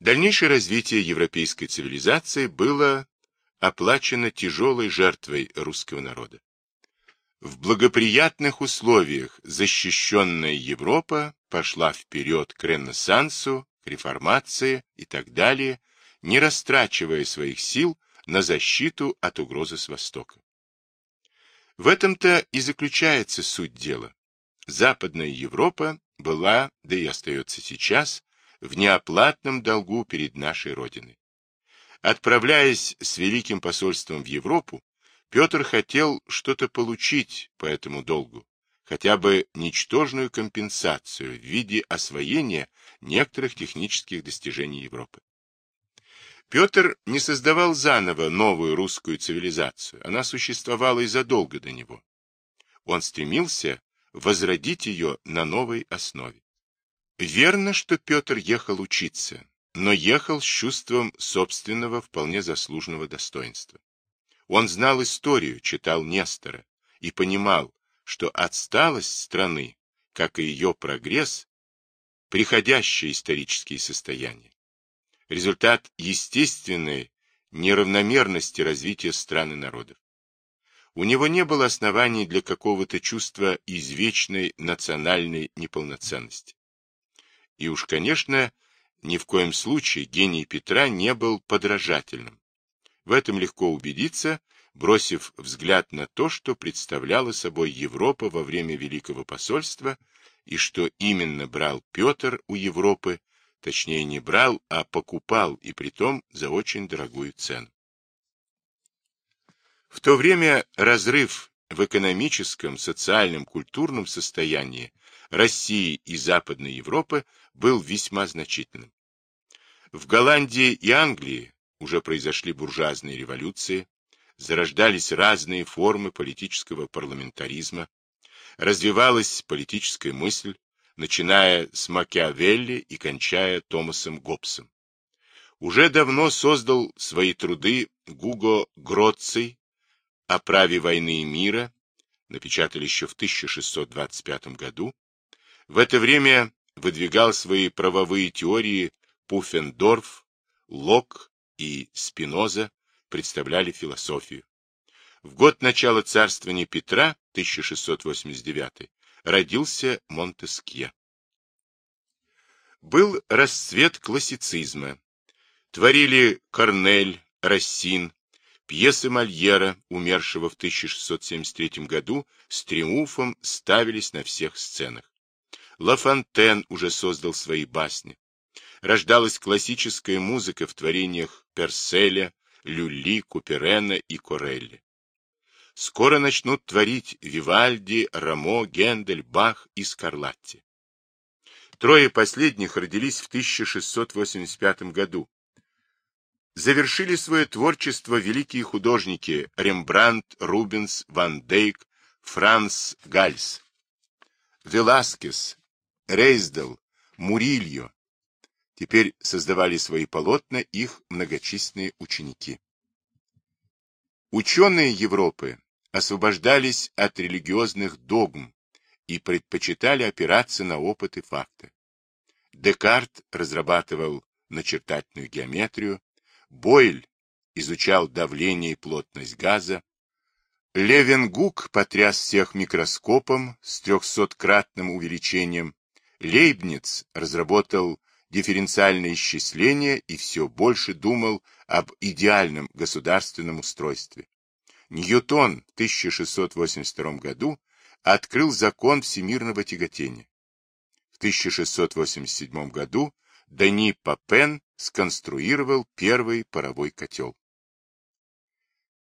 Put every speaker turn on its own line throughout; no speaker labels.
Дальнейшее развитие европейской цивилизации было оплачено тяжелой жертвой русского народа. В благоприятных условиях защищенная Европа пошла вперед к Ренессансу, к реформации и так далее, не растрачивая своих сил на защиту от угрозы с Востока. В этом-то и заключается суть дела. Западная Европа была, да и остается сейчас, в неоплатном долгу перед нашей Родиной. Отправляясь с Великим посольством в Европу, Петр хотел что-то получить по этому долгу, хотя бы ничтожную компенсацию в виде освоения некоторых технических достижений Европы. Петр не создавал заново новую русскую цивилизацию, она существовала и задолго до него. Он стремился возродить ее на новой основе. Верно, что Петр ехал учиться, но ехал с чувством собственного вполне заслуженного достоинства. Он знал историю, читал Нестора и понимал, что отсталость страны, как и ее прогресс, приходящее исторические состояния результат естественной неравномерности развития стран и народов. У него не было оснований для какого-то чувства извечной национальной неполноценности. И уж, конечно, ни в коем случае гений Петра не был подражательным. В этом легко убедиться, бросив взгляд на то, что представляла собой Европа во время Великого посольства и что именно брал Петр у Европы Точнее, не брал, а покупал, и притом за очень дорогую цену. В то время разрыв в экономическом, социальном, культурном состоянии России и Западной Европы был весьма значительным. В Голландии и Англии уже произошли буржуазные революции, зарождались разные формы политического парламентаризма, развивалась политическая мысль, начиная с Макиавелли и кончая Томасом Гоббсом. Уже давно создал свои труды Гуго Гроций о праве войны и мира, напечатали еще в 1625 году. В это время выдвигал свои правовые теории Пуффендорф, Лок и Спиноза, представляли философию. В год начала царствования Петра, 1689, родился Монтескье. Был расцвет классицизма. Творили Корнель, Рассин, пьесы Мольера, умершего в 1673 году, с триумфом ставились на всех сценах. Ла Фонтен уже создал свои басни. Рождалась классическая музыка в творениях Перселя, Люли, Куперена и Корелли. Скоро начнут творить Вивальди, Рамо, Гендель, Бах и Скарлатти. Трое последних родились в 1685 году. Завершили свое творчество великие художники Рембрандт, Рубенс, Ван Дейк, Франц Гальс, Веласкес, Рейсдел, Мурильо. Теперь создавали свои полотна их многочисленные ученики. Ученые Европы освобождались от религиозных догм и предпочитали опираться на опыт и факты. Декарт разрабатывал начертательную геометрию, Бойль изучал давление и плотность газа, Левенгук потряс всех микроскопом с трехсоткратным увеличением, Лейбниц разработал дифференциальное исчисление и все больше думал об идеальном государственном устройстве. Ньютон в 1682 году открыл закон всемирного тяготения. В 1687 году Дани Папен сконструировал первый паровой котел.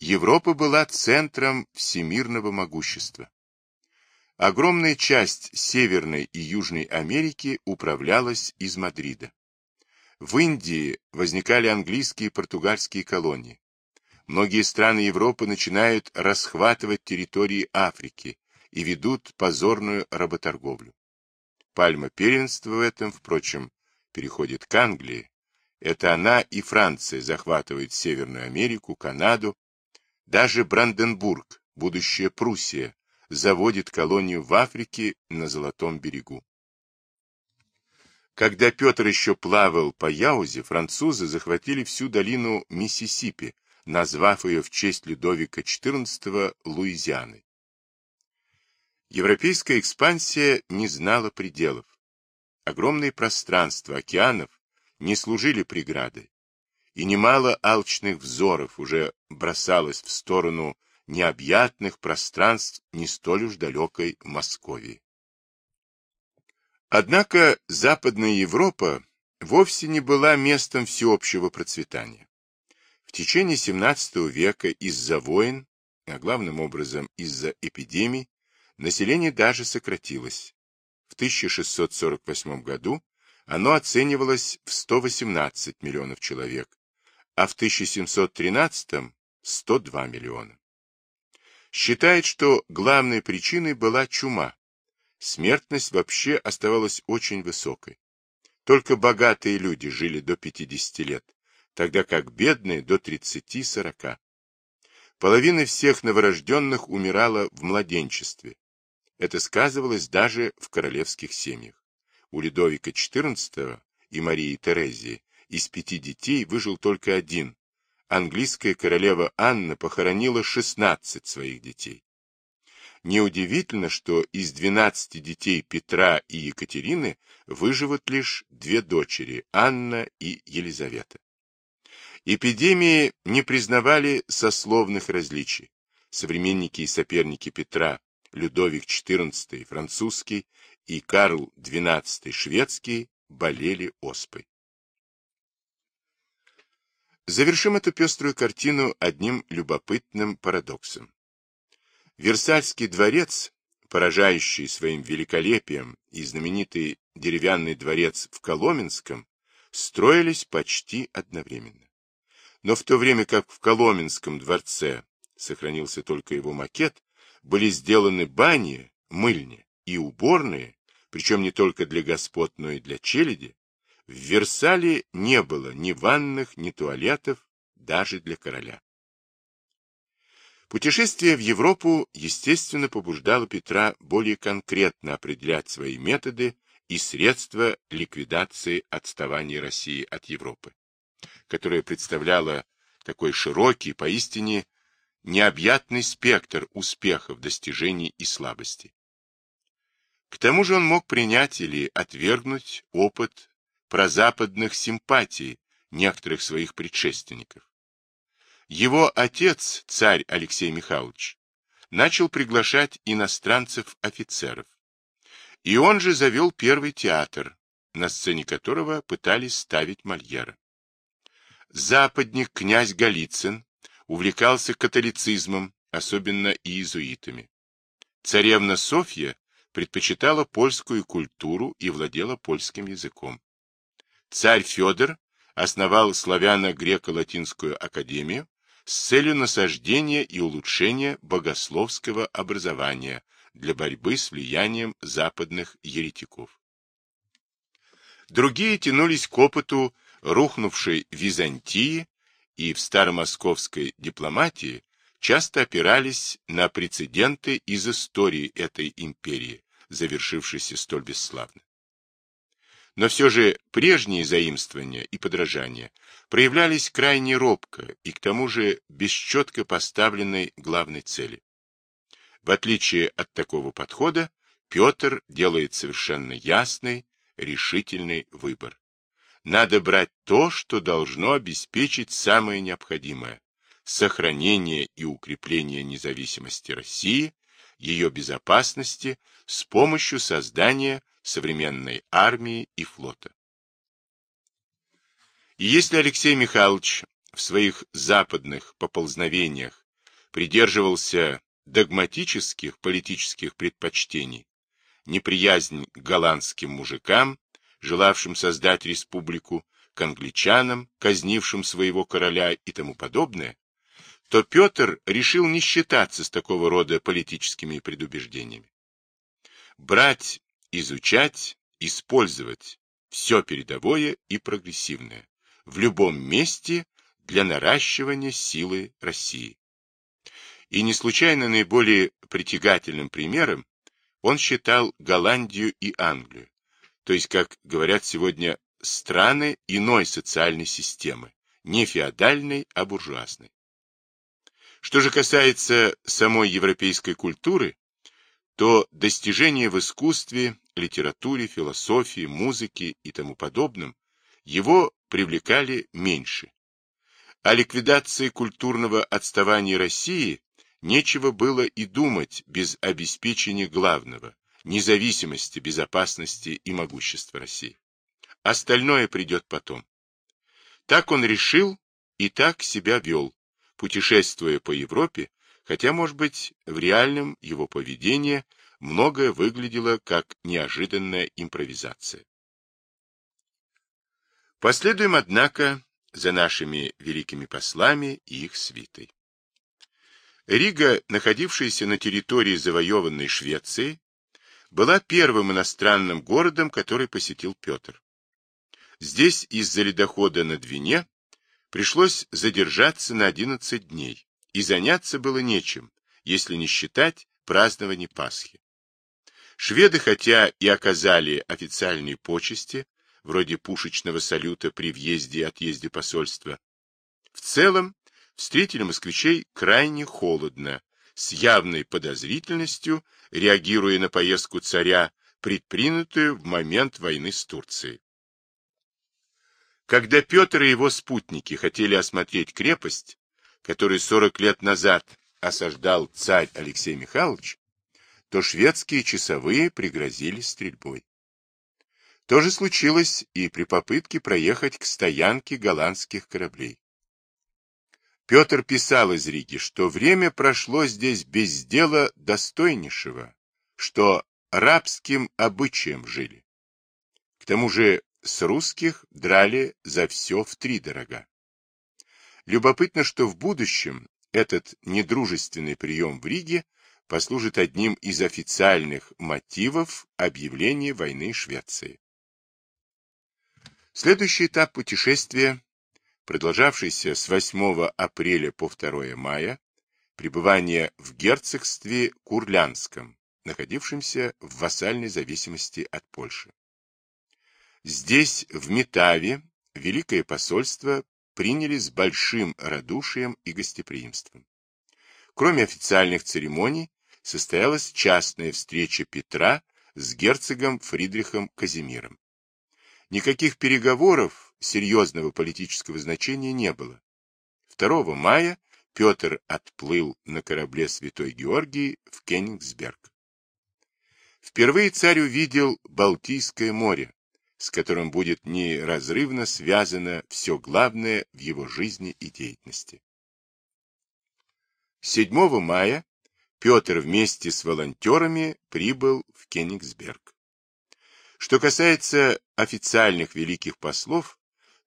Европа была центром всемирного могущества. Огромная часть Северной и Южной Америки управлялась из Мадрида. В Индии возникали английские и португальские колонии. Многие страны Европы начинают расхватывать территории Африки и ведут позорную работорговлю. Пальма первенства в этом, впрочем, переходит к Англии. Это она и Франция захватывают Северную Америку, Канаду. Даже Бранденбург, будущая Пруссия, заводит колонию в Африке на Золотом берегу. Когда Петр еще плавал по Яузе, французы захватили всю долину Миссисипи, назвав ее в честь Людовика XIV Луизианой. Европейская экспансия не знала пределов. Огромные пространства океанов не служили преградой, и немало алчных взоров уже бросалось в сторону необъятных пространств не столь уж далекой Московии. Однако Западная Европа вовсе не была местом всеобщего процветания. В течение XVII века из-за войн, а главным образом из-за эпидемий, население даже сократилось. В 1648 году оно оценивалось в 118 миллионов человек, а в 1713 – 102 миллиона. Считает, что главной причиной была чума. Смертность вообще оставалась очень высокой. Только богатые люди жили до 50 лет, тогда как бедные до 30-40. Половина всех новорожденных умирала в младенчестве. Это сказывалось даже в королевских семьях. У Людовика XIV и Марии Терезии из пяти детей выжил только один. Английская королева Анна похоронила 16 своих детей. Неудивительно, что из 12 детей Петра и Екатерины выживут лишь две дочери, Анна и Елизавета. Эпидемии не признавали сословных различий. Современники и соперники Петра, Людовик XIV французский и Карл XII шведский, болели оспой. Завершим эту пеструю картину одним любопытным парадоксом. Версальский дворец, поражающий своим великолепием, и знаменитый деревянный дворец в Коломенском, строились почти одновременно. Но в то время как в Коломенском дворце сохранился только его макет, были сделаны бани, мыльни и уборные, причем не только для господ, но и для челяди, в Версале не было ни ванных, ни туалетов, даже для короля. Путешествие в Европу, естественно, побуждало Петра более конкретно определять свои методы и средства ликвидации отставания России от Европы, которая представляла такой широкий, поистине необъятный спектр успехов, достижений и слабостей. К тому же он мог принять или отвергнуть опыт прозападных симпатий некоторых своих предшественников. Его отец, царь Алексей Михайлович, начал приглашать иностранцев-офицеров. И он же завел первый театр, на сцене которого пытались ставить Мольера. Западник князь Голицын увлекался католицизмом, особенно иезуитами. Царевна Софья предпочитала польскую культуру и владела польским языком. Царь Федор основал славяно-греко-латинскую академию с целью насаждения и улучшения богословского образования для борьбы с влиянием западных еретиков. Другие тянулись к опыту рухнувшей Византии и в старомосковской дипломатии часто опирались на прецеденты из истории этой империи, завершившейся столь бесславно. Но все же прежние заимствования и подражания проявлялись крайне робко и к тому же без четко поставленной главной цели. В отличие от такого подхода, Петр делает совершенно ясный, решительный выбор. Надо брать то, что должно обеспечить самое необходимое – сохранение и укрепление независимости России, ее безопасности с помощью создания современной армии и флота. И если Алексей Михайлович в своих западных поползновениях придерживался догматических политических предпочтений, неприязнь к голландским мужикам, желавшим создать республику, к англичанам, казнившим своего короля и тому подобное, то Петр решил не считаться с такого рода политическими предубеждениями. Брать, изучать, использовать все передовое и прогрессивное в любом месте для наращивания силы России. И не случайно наиболее притягательным примером он считал Голландию и Англию, то есть, как говорят сегодня, страны иной социальной системы, не феодальной, а буржуазной. Что же касается самой европейской культуры, то достижения в искусстве, литературе, философии, музыке и тому подобном его привлекали меньше. О ликвидации культурного отставания России нечего было и думать без обеспечения главного – независимости, безопасности и могущества России. Остальное придет потом. Так он решил и так себя вел, путешествуя по Европе, хотя, может быть, в реальном его поведении многое выглядело как неожиданная импровизация. Последуем, однако, за нашими великими послами и их свитой. Рига, находившаяся на территории завоеванной Швеции, была первым иностранным городом, который посетил Петр. Здесь из-за ледохода на Двине пришлось задержаться на 11 дней, и заняться было нечем, если не считать празднования Пасхи. Шведы, хотя и оказали официальные почести, вроде пушечного салюта при въезде и отъезде посольства, в целом встретили москвичей крайне холодно, с явной подозрительностью, реагируя на поездку царя, предпринятую в момент войны с Турцией. Когда Петр и его спутники хотели осмотреть крепость, которую 40 лет назад осаждал царь Алексей Михайлович, то шведские часовые пригрозили стрельбой. То же случилось и при попытке проехать к стоянке голландских кораблей. Петр писал из Риги, что время прошло здесь без дела достойнейшего, что рабским обычаем жили. К тому же с русских драли за все в три дорога. Любопытно, что в будущем этот недружественный прием в Риге послужит одним из официальных мотивов объявления войны Швеции. Следующий этап путешествия продолжавшийся с 8 апреля по 2 мая, пребывание в герцогстве Курлянском, находившемся в вассальной зависимости от Польши. Здесь, в Метаве, Великое посольство приняли с большим радушием и гостеприимством. Кроме официальных церемоний, состоялась частная встреча Петра с герцогом Фридрихом Казимиром. Никаких переговоров серьезного политического значения не было. 2 мая Петр отплыл на корабле Святой Георгий в Кенигсберг. Впервые царь увидел Балтийское море, с которым будет неразрывно связано все главное в его жизни и деятельности. 7 мая Петр вместе с волонтерами прибыл в Кенигсберг. Что касается официальных великих послов,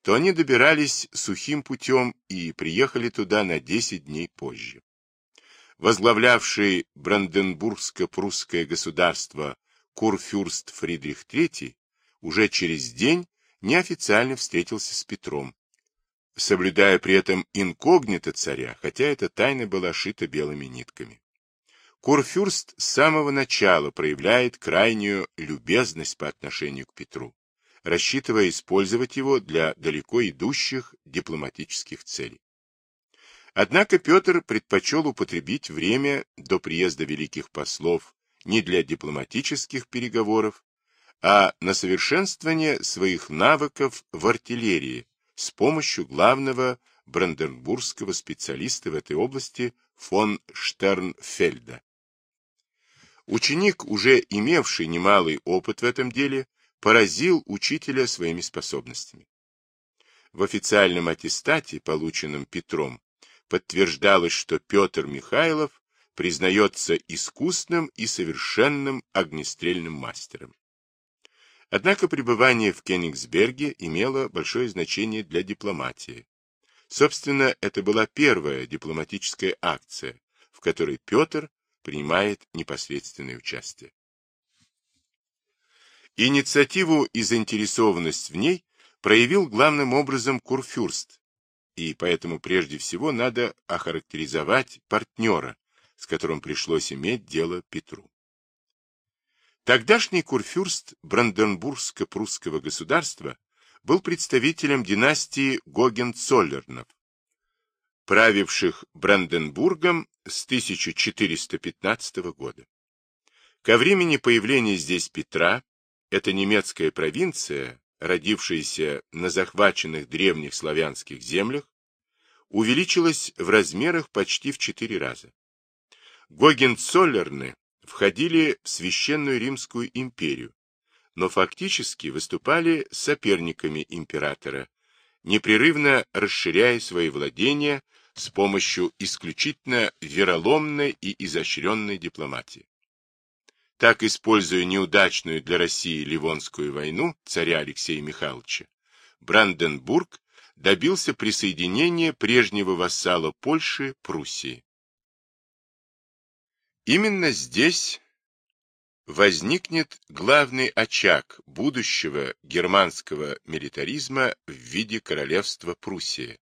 то они добирались сухим путем и приехали туда на 10 дней позже. Возглавлявший Бранденбургско-прусское государство курфюрст Фридрих III уже через день неофициально встретился с Петром, соблюдая при этом инкогнито царя, хотя эта тайна была шита белыми нитками. Курфюрст с самого начала проявляет крайнюю любезность по отношению к Петру рассчитывая использовать его для далеко идущих дипломатических целей. Однако Петр предпочел употребить время до приезда великих послов не для дипломатических переговоров, а на совершенствование своих навыков в артиллерии с помощью главного бранденбургского специалиста в этой области фон Штернфельда. Ученик, уже имевший немалый опыт в этом деле, поразил учителя своими способностями. В официальном аттестате, полученном Петром, подтверждалось, что Петр Михайлов признается искусным и совершенным огнестрельным мастером. Однако пребывание в Кенигсберге имело большое значение для дипломатии. Собственно, это была первая дипломатическая акция, в которой Петр принимает непосредственное участие. Инициативу и заинтересованность в ней проявил главным образом Курфюрст, и поэтому прежде всего надо охарактеризовать партнера, с которым пришлось иметь дело Петру. Тогдашний курфюрст Бранденбургско-прусского государства был представителем династии Гогенцоллернов, правивших Бранденбургом с 1415 года. Ко времени появления здесь Петра, эта немецкая провинция, родившаяся на захваченных древних славянских землях, увеличилась в размерах почти в четыре раза. Гогенцоллерны входили в Священную Римскую империю, но фактически выступали соперниками императора, непрерывно расширяя свои владения с помощью исключительно вероломной и изощренной дипломатии. Так, используя неудачную для России Ливонскую войну царя Алексея Михайловича, Бранденбург добился присоединения прежнего вассала Польши Пруссии. Именно здесь возникнет главный очаг будущего германского милитаризма в виде королевства Пруссии,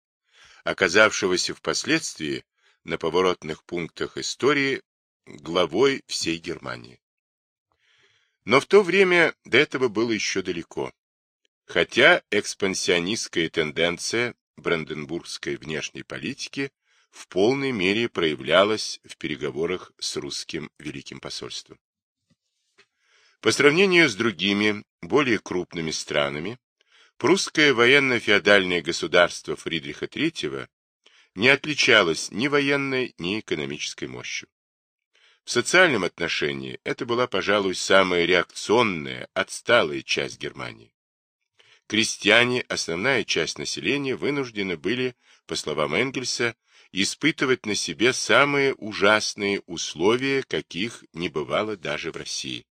оказавшегося впоследствии на поворотных пунктах истории главой всей Германии. Но в то время до этого было еще далеко. Хотя экспансионистская тенденция бранденбургской внешней политики в полной мере проявлялась в переговорах с русским Великим посольством. По сравнению с другими, более крупными странами, прусское военно-феодальное государство Фридриха III не отличалось ни военной, ни экономической мощью. В социальном отношении это была, пожалуй, самая реакционная, отсталая часть Германии. Крестьяне, основная часть населения, вынуждены были, по словам Энгельса, испытывать на себе самые ужасные условия, каких не бывало даже в России.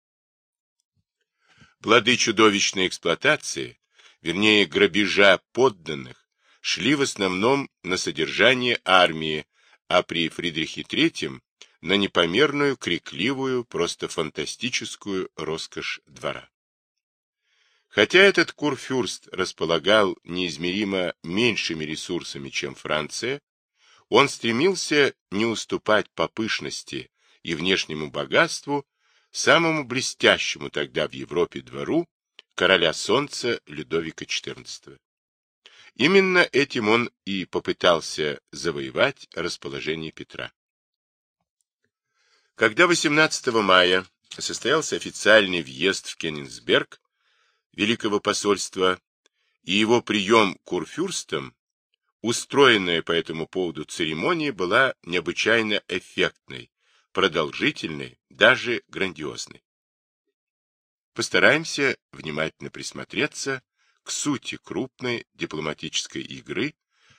Плоды чудовищной эксплуатации, вернее грабежа подданных, шли в основном на содержание армии, а при Фридрихе III на непомерную, крикливую, просто фантастическую роскошь двора. Хотя этот курфюрст располагал неизмеримо меньшими ресурсами, чем Франция, он стремился не уступать по пышности и внешнему богатству самому блестящему тогда в Европе двору короля солнца Людовика XIV. Именно этим он и попытался завоевать расположение Петра. Когда 18 мая состоялся официальный въезд в Кенигсберг Великого посольства и его прием курфюрстом, устроенная по этому поводу церемония была необычайно эффектной, продолжительной, даже грандиозной. Постараемся внимательно присмотреться к сути крупной дипломатической игры,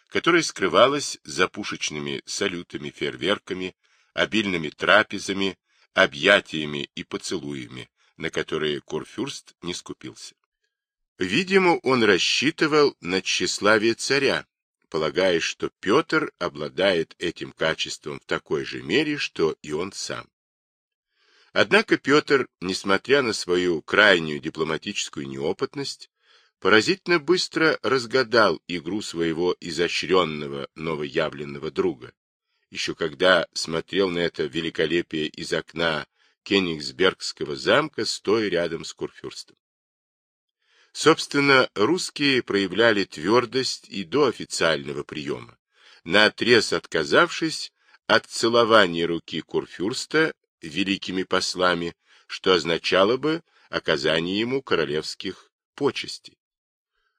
которая скрывалась за пушечными салютами, фейерверками, обильными трапезами, объятиями и поцелуями, на которые Курфюрст не скупился. Видимо, он рассчитывал на тщеславие царя, полагая, что Петр обладает этим качеством в такой же мере, что и он сам. Однако Петр, несмотря на свою крайнюю дипломатическую неопытность, поразительно быстро разгадал игру своего изощренного новоявленного друга еще когда смотрел на это великолепие из окна Кенигсбергского замка, стоя рядом с Курфюрстом. Собственно, русские проявляли твердость и до официального приема, наотрез отказавшись от целования руки Курфюрста великими послами, что означало бы оказание ему королевских почестей.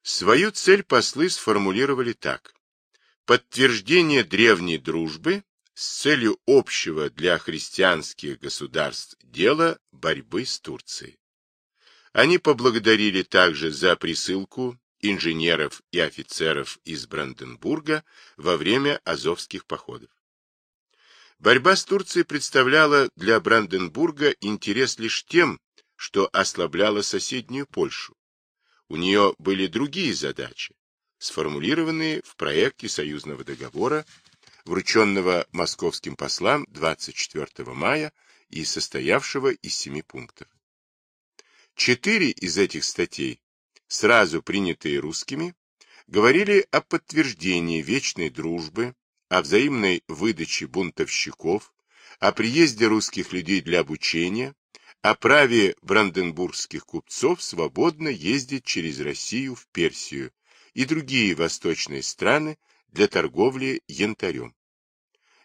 Свою цель послы сформулировали так подтверждение древней дружбы с целью общего для христианских государств дела борьбы с Турцией. Они поблагодарили также за присылку инженеров и офицеров из Бранденбурга во время азовских походов. Борьба с Турцией представляла для Бранденбурга интерес лишь тем, что ослабляла соседнюю Польшу. У нее были другие задачи, сформулированные в проекте союзного договора, врученного московским послам 24 мая и состоявшего из семи пунктов. Четыре из этих статей, сразу принятые русскими, говорили о подтверждении вечной дружбы, о взаимной выдаче бунтовщиков, о приезде русских людей для обучения, о праве бранденбургских купцов свободно ездить через Россию в Персию и другие восточные страны для торговли янтарем.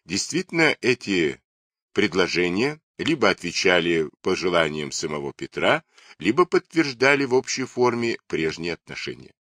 Действительно, эти предложения либо отвечали пожеланиям самого Петра, либо подтверждали в общей форме прежние отношения.